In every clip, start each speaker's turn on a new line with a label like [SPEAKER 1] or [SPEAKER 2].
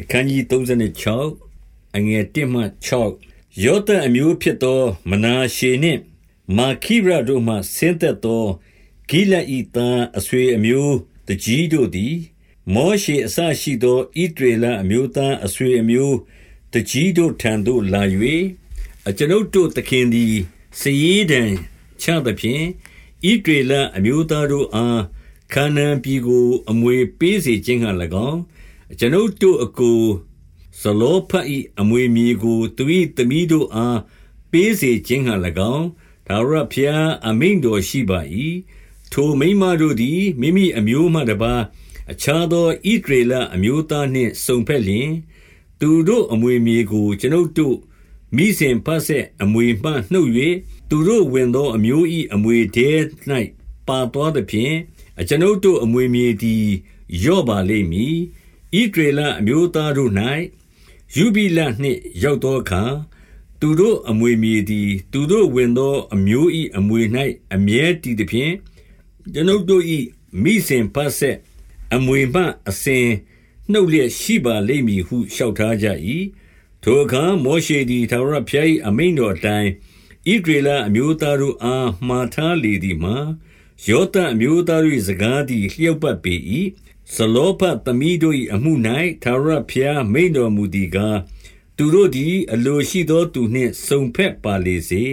[SPEAKER 1] အခန်းကြီး36အငယ်1မှ6ယောသန်အမျိုးဖြစ်သော မနာရှေနှင့် မာခိရတို့မှဆင်းသက်သောဂိလဣသားအဆွေအမျိုးတကြီးတို့သည် မောရှေအစရှိသောဣဒရေလအမျိုးသားအဆွေအမျိုးတကြီးတို့ထံသို့လာ၍အကျွန်ုပ်တို့သခင်သည်စည်ဒံချသဖြင့်ဣဒရေလအမျိုးသားတို့အားခါနန်ပြည်ကို အမွေပေးစေခြင်းဟံ၎င်း အကျွန်ုပ်တို့အစ်ကိုဇလောဖတ်၏အမွေမြေကိုသူ၏သမီးတို့အားပေးစေခြင်းဟံ၎င်းထာဝရဘုရားအမိန့်တော်ရှိပါ၏ထိုမိန်းမတို့သည်မိမိအမျိုးမှတပါအခြားသောဣဒရေလအမျိုးသားနှင့်စုံဖက်လျင်သူတို့အမွေမြေကိုကျွန်ုပ်တို့မိစဉ်ဖတ်ဆက်အမွေမှနှုတ်၍သူတို့ဝင်သောအမျိုး၏အမွေထဲ၌ပါတော်သဖြင့်အကျွန်ုပ်တို့အမွေမြေသည်ယော့ပါလိမ့်မည် ဣသရေလအမျိုးသားတို့၌ယုဘိလနှင့်ရောက်သောအခါ သူတို့အမွေမြေသည် သူတို့ဝင်သောအမျိုး၏အမွေ၌အမြဲတည်သဖြင့် ကျွန်ုပ်တို့၏မိစဉ်ဖတ်ဆက် အမွေမှ အစဉ်နှုတ်လျက်ရှိပါလိမ့်မည်ဟု လျှောက်ထားကြ၏ထိုအခါ မောရှေသည်သာရဖျား၏အမိန်တော်အတိုင်းဣဒရေလအမျိုးသားတို့အား မှားထားလေသည်မှာ ယောသအမျိုးသားတို့၏စကားသည် လျှောက်ပတ်ပေ၏ ဇလောဖတ်သမီးတို့၏အမှု၌ထာဝရဘုရားမိန်တော်မူသည်ကားသူတို့သည် အလိုရှိသောသူနှင့်စုံဖက်ပါလေစေ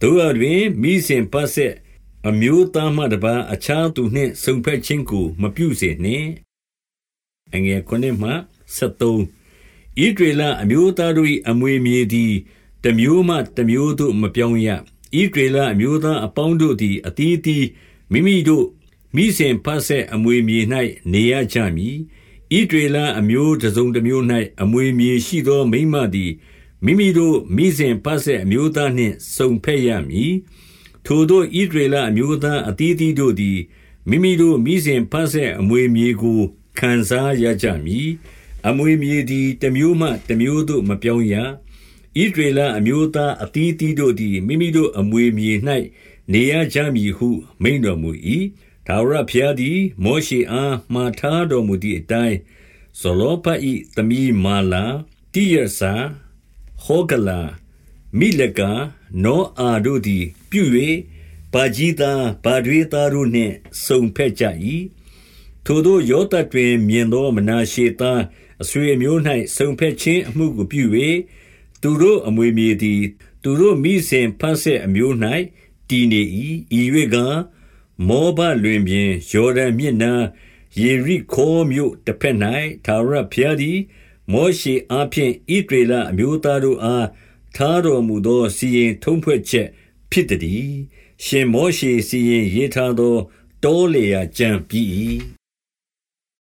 [SPEAKER 1] တို့ရတွင်မိစဉ်ပတ်ဆက်အမျိုးသားမှတပါအခြားသူနှင့်စုံဖက်ခြင်းကို မပြုစေနှင့်အငယ်9မှ73ဣဒရေလအမျိုးသားတို့၏အမွေမြေသည်တမျိုးမှတမျိုးသို့မပြောင်းရဣဒရေလအမျိုးသားအပေါင်းတို့သည်အတီးတီမိမိတို့ မိစဉ်ဖတ်ဆက်အမွေမြေ၌နေရကြမည်ဣဒရေလအမျိုးတစုံတစ်မျိုး၌အမွေမြေရှိသောမိမသည်မိမိတို့မိစဉ်ဖတ်ဆက်အမျိုးသားနှင့်စုံဖက်ရမည်ထိုတို့ဣဒရေလအမျိုးသားအသီးသီးတို့သည်မိမိတို့မိစဉ်ဖတ်ဆက်အမွေမြေကိုခံစားရကြမည်အမွေမြေသည်တမျိုးမှတမျိုးသို့မပြောင်းရဣဒရေလအမျိုးသားအသီးသီးတို့သည်မိမိတို့အမွေမြေ၌နေရကြမည်ဟုမိန်တော်မူ၏ ထာဝရဘုရားသည် မောရှေအား မှားထားတော်မူသည့်အတိုင်း ဇလောဖတ်၏သမီးမာလာ တိရစာဟောဂလာ မိလကာ နောအာတို့သည် ပြု၍ပါကြီးသားပါတွေသားတို့နှင့် စုံဖက်ကြ၏ထိုတို့ ယောသတွင် မြင်သော မနာရှေသား အဆွေအမျိုး၌စုံဖက်ခြင်းအမှုကို ပြု၍သူတို့အမွေမြေ သည် သူတို့မိစဉ်ဖတ်ဆက်အမျိုး၌တည်နေ၏ဤ၍က မောဘလွင်ပြင်ယော်ဒန်မြစ်နားယေရိခေါမြို့တစ်ဖက်၌သာရဖျားသည်မောရှေအားဖြင့်ဣဒရေလအမျိုးသားတို့အားထားတော်မူသောစီရင်ထုံးဖွဲ့ချက်ဖြစ်သည်ရှင်မောရှေစီရင်ရေးထားသောတောလေယာကြံပြီး